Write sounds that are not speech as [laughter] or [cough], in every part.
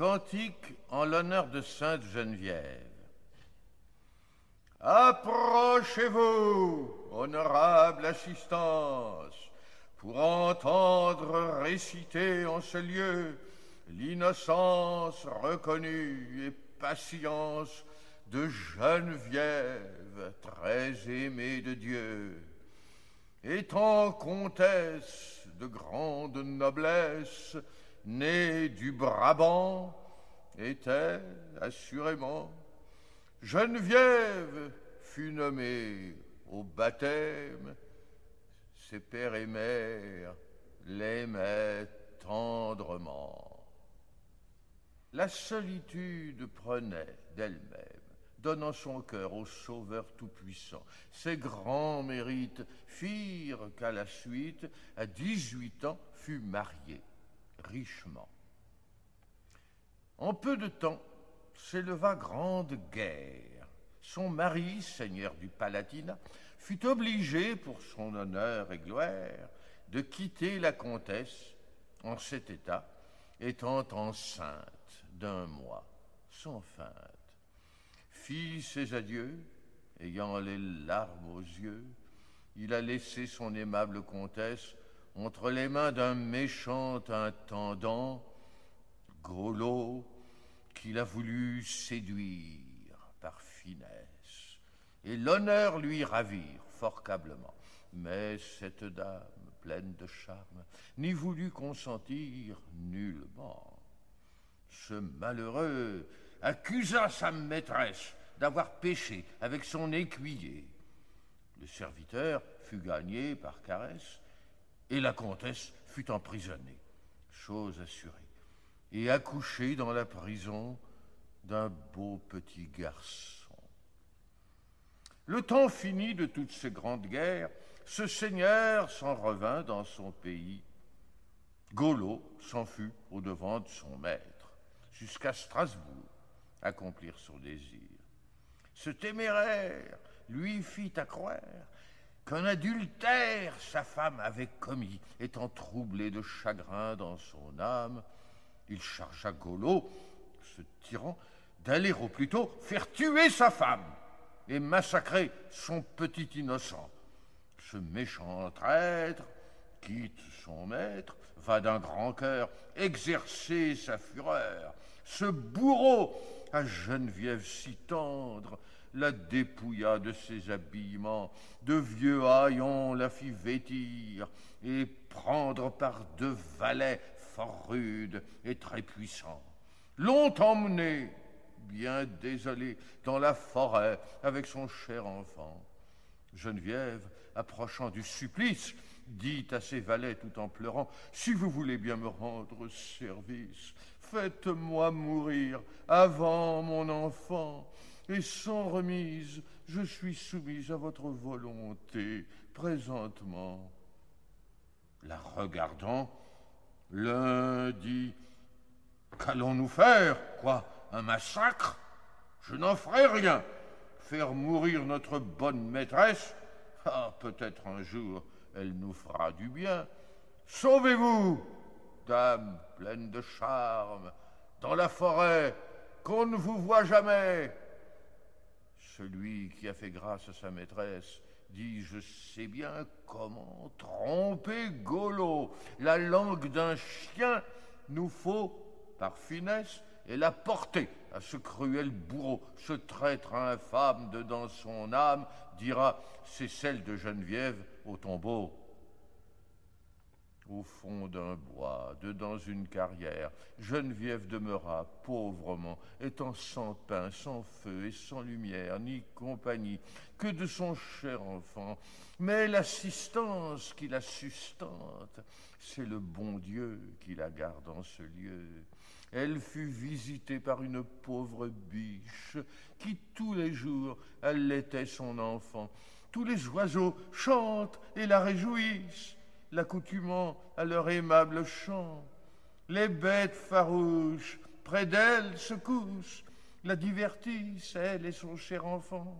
Cantique en l'honneur de Sainte Geneviève. Approchez-vous, honorable assistance, pour entendre réciter en ce lieu l'innocence reconnue et patience de Geneviève, très aimée de Dieu. Étant comtesse de grande noblesse, née du Brabant, était assurément Geneviève fut nommée au baptême. Ses pères et mères l'aimaient tendrement. La solitude prenait d'elle-même, donnant son cœur au Sauveur Tout-Puissant. Ses grands mérites firent qu'à la suite, à 18 ans, fut mariée richement. En peu de temps, s'éleva grande guerre. Son mari, seigneur du Palatinat, fut obligé, pour son honneur et gloire, de quitter la comtesse en cet état, étant enceinte d'un mois, sans feinte. Fit ses adieux, ayant les larmes aux yeux, il a laissé son aimable comtesse entre les mains d'un méchant intendant, Golo, qu'il a voulu séduire par finesse, et l'honneur lui ravir forcablement. Mais cette dame, pleine de charme, n'y voulut consentir nullement. Ce malheureux accusa sa maîtresse d'avoir péché avec son écuyer. Le serviteur fut gagné par caresse, et la comtesse fut emprisonnée, chose assurée et accouché dans la prison d'un beau petit garçon. Le temps fini de toutes ces grandes guerres, ce seigneur s'en revint dans son pays. Golo s'en fut au devant de son maître, jusqu'à Strasbourg, accomplir son désir. Ce téméraire lui fit accroire qu'un adultère sa femme avait commis, étant troublé de chagrin dans son âme, il chargea Golo, ce tyran, d'aller au plus tôt faire tuer sa femme et massacrer son petit innocent. Ce méchant traître quitte son maître, va d'un grand cœur exercer sa fureur. Ce bourreau, à Geneviève si tendre, la dépouilla de ses habillements, de vieux haillons la fit vêtir et prendre par deux valets fort rude et très puissant. L'ont emmené, bien désolé, dans la forêt avec son cher enfant. Geneviève, approchant du supplice, dit à ses valets tout en pleurant, Si vous voulez bien me rendre service, faites-moi mourir avant mon enfant, et sans remise, je suis soumise à votre volonté présentement. La regardant, L'un dit Qu'allons-nous faire? Quoi Un massacre? Je n'en ferai rien. Faire mourir notre bonne maîtresse? Ah, peut-être un jour elle nous fera du bien. Sauvez-vous, dame pleine de charme, dans la forêt, qu'on ne vous voit jamais. Celui qui a fait grâce à sa maîtresse dit Je sais bien comment tromper Golo. La langue d'un chien nous faut, par finesse, et la porter à ce cruel bourreau, ce traître infâme de dans son âme, dira C'est celle de Geneviève au tombeau au fond d'un bois, dedans une carrière, Geneviève demeura pauvrement, étant sans pain, sans feu et sans lumière, ni compagnie, que de son cher enfant. Mais l'assistance qui la sustente, c'est le bon Dieu qui la garde en ce lieu. Elle fut visitée par une pauvre biche qui tous les jours allaitait son enfant. Tous les oiseaux chantent et la réjouissent l'accoutumant à leur aimable chant. Les bêtes farouches près d'elle se couchent, la divertissent, elle et son cher enfant.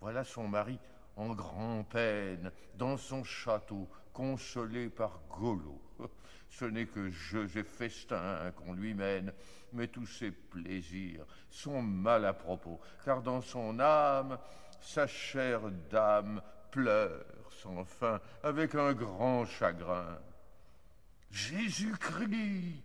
Voilà son mari en grand peine dans son château, consolé par Golo. [laughs] Ce n'est que jeux et festins qu'on lui mène, mais tous ses plaisirs sont mal à propos, car dans son âme, sa chère dame pleure sans fin avec un grand chagrin. Jésus-Christ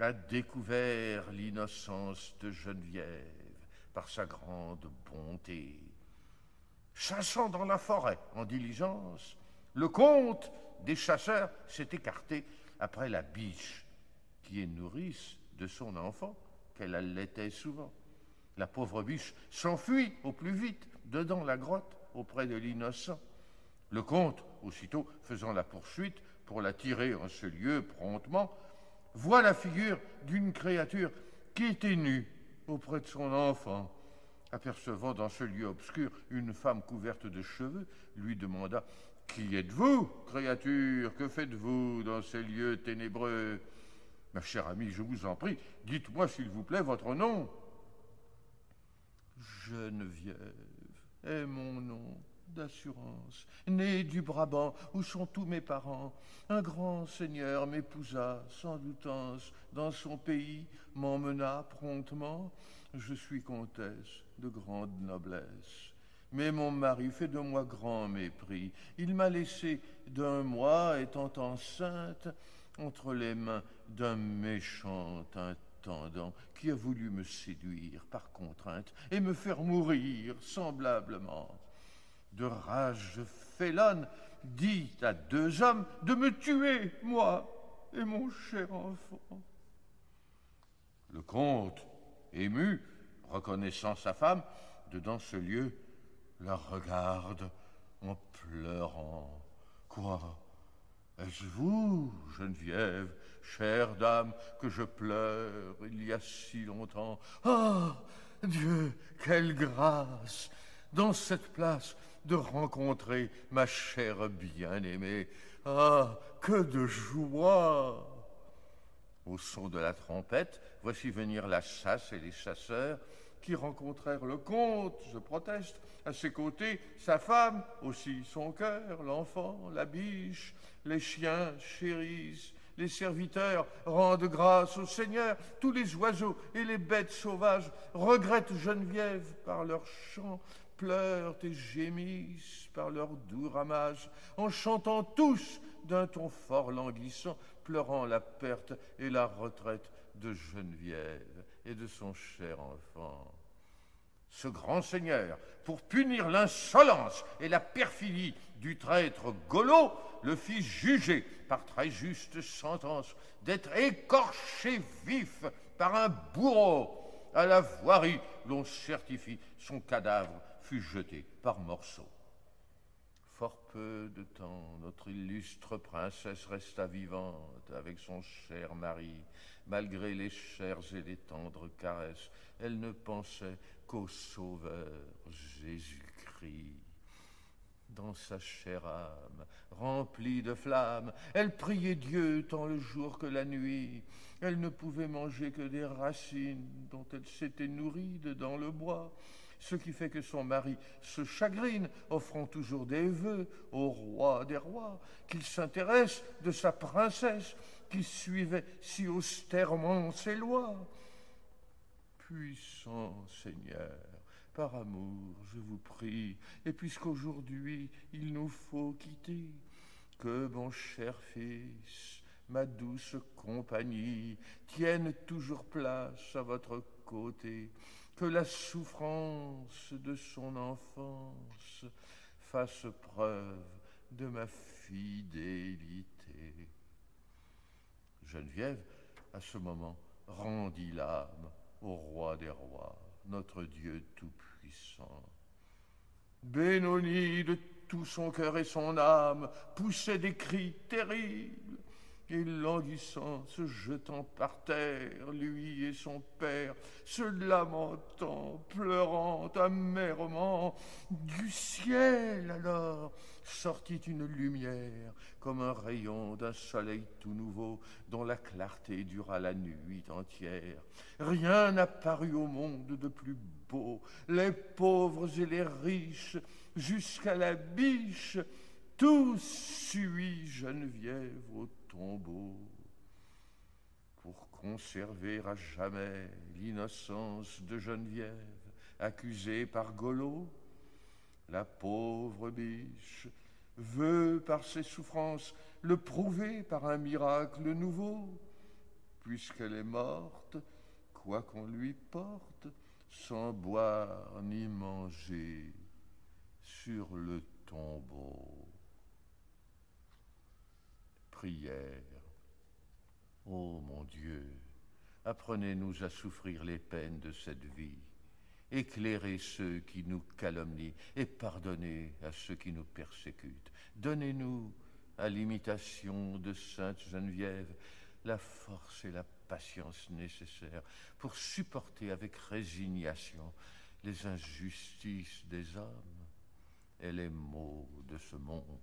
a découvert l'innocence de Geneviève par sa grande bonté. Chassant dans la forêt en diligence, le comte des chasseurs s'est écarté après la biche qui est nourrice de son enfant qu'elle allaitait souvent. La pauvre biche s'enfuit au plus vite dedans la grotte auprès de l'innocent. Le comte, aussitôt faisant la poursuite pour la tirer en ce lieu promptement, voit la figure d'une créature qui était nue auprès de son enfant. Apercevant dans ce lieu obscur une femme couverte de cheveux, lui demanda Qui êtes-vous, créature? Que faites-vous dans ces lieux ténébreux Ma chère amie, je vous en prie, dites-moi s'il vous plaît votre nom. Geneviève est mon nom d'assurance, né du Brabant, où sont tous mes parents. Un grand seigneur m'épousa, sans doutance, dans son pays, m'emmena promptement. Je suis comtesse de grande noblesse. Mais mon mari fait de moi grand mépris. Il m'a laissé d'un mois, étant enceinte, entre les mains d'un méchant intendant qui a voulu me séduire par contrainte et me faire mourir semblablement. De rage félonne, dit à deux hommes de me tuer, moi et mon cher enfant. Le comte, ému, reconnaissant sa femme, de dans ce lieu, la regarde en pleurant. Quoi? Est-ce vous, Geneviève, chère dame, que je pleure il y a si longtemps? Ah Dieu, quelle grâce dans cette place de rencontrer ma chère bien-aimée. Ah, que de joie! Au son de la trompette, voici venir la chasse et les chasseurs qui rencontrèrent le comte, je proteste, à ses côtés, sa femme, aussi son cœur, l'enfant, la biche, les chiens chérissent, les serviteurs rendent grâce au Seigneur, tous les oiseaux et les bêtes sauvages regrettent Geneviève par leur chant, pleurent et gémissent par leur doux ramage, en chantant tous d'un ton fort languissant, pleurant la perte et la retraite de Geneviève et de son cher enfant. Ce grand seigneur, pour punir l'insolence et la perfidie du traître Golo, le fit juger par très juste sentence d'être écorché vif par un bourreau à la voirie l'on certifie son cadavre fut jeté par morceaux. Fort peu de temps, notre illustre princesse resta vivante avec son cher mari. Malgré les chères et les tendres caresses, elle ne pensait qu'au Sauveur Jésus-Christ. Dans sa chère âme, remplie de flammes, elle priait Dieu tant le jour que la nuit. Elle ne pouvait manger que des racines dont elle s'était nourrie dans le bois ce qui fait que son mari se chagrine, offrant toujours des vœux au roi des rois, qu'il s'intéresse de sa princesse qui suivait si austèrement ses lois. Puissant Seigneur, par amour, je vous prie, et puisqu'aujourd'hui il nous faut quitter, que mon cher fils, ma douce compagnie, tienne toujours place à votre côté, que la souffrance de son enfance fasse preuve de ma fidélité. Geneviève, à ce moment, rendit l'âme au roi des rois, notre Dieu tout-puissant. Bénonie de tout son cœur et son âme poussait des cris terribles et languissant, se jetant par terre, lui et son père, se lamentant, pleurant amèrement. Du ciel alors sortit une lumière, comme un rayon d'un soleil tout nouveau, dont la clarté dura la nuit entière. Rien n'apparut au monde de plus beau, les pauvres et les riches, jusqu'à la biche, tous suivis Geneviève pour conserver à jamais l'innocence de Geneviève, accusée par Golo. La pauvre biche veut par ses souffrances le prouver par un miracle nouveau, puisqu'elle est morte, quoi qu'on lui porte, sans boire ni manger sur le tombeau. Prière. Ô mon Dieu, apprenez-nous à souffrir les peines de cette vie. Éclairez ceux qui nous calomnient et pardonnez à ceux qui nous persécutent. Donnez-nous, à l'imitation de Sainte Geneviève, la force et la patience nécessaires pour supporter avec résignation les injustices des hommes et les maux de ce monde.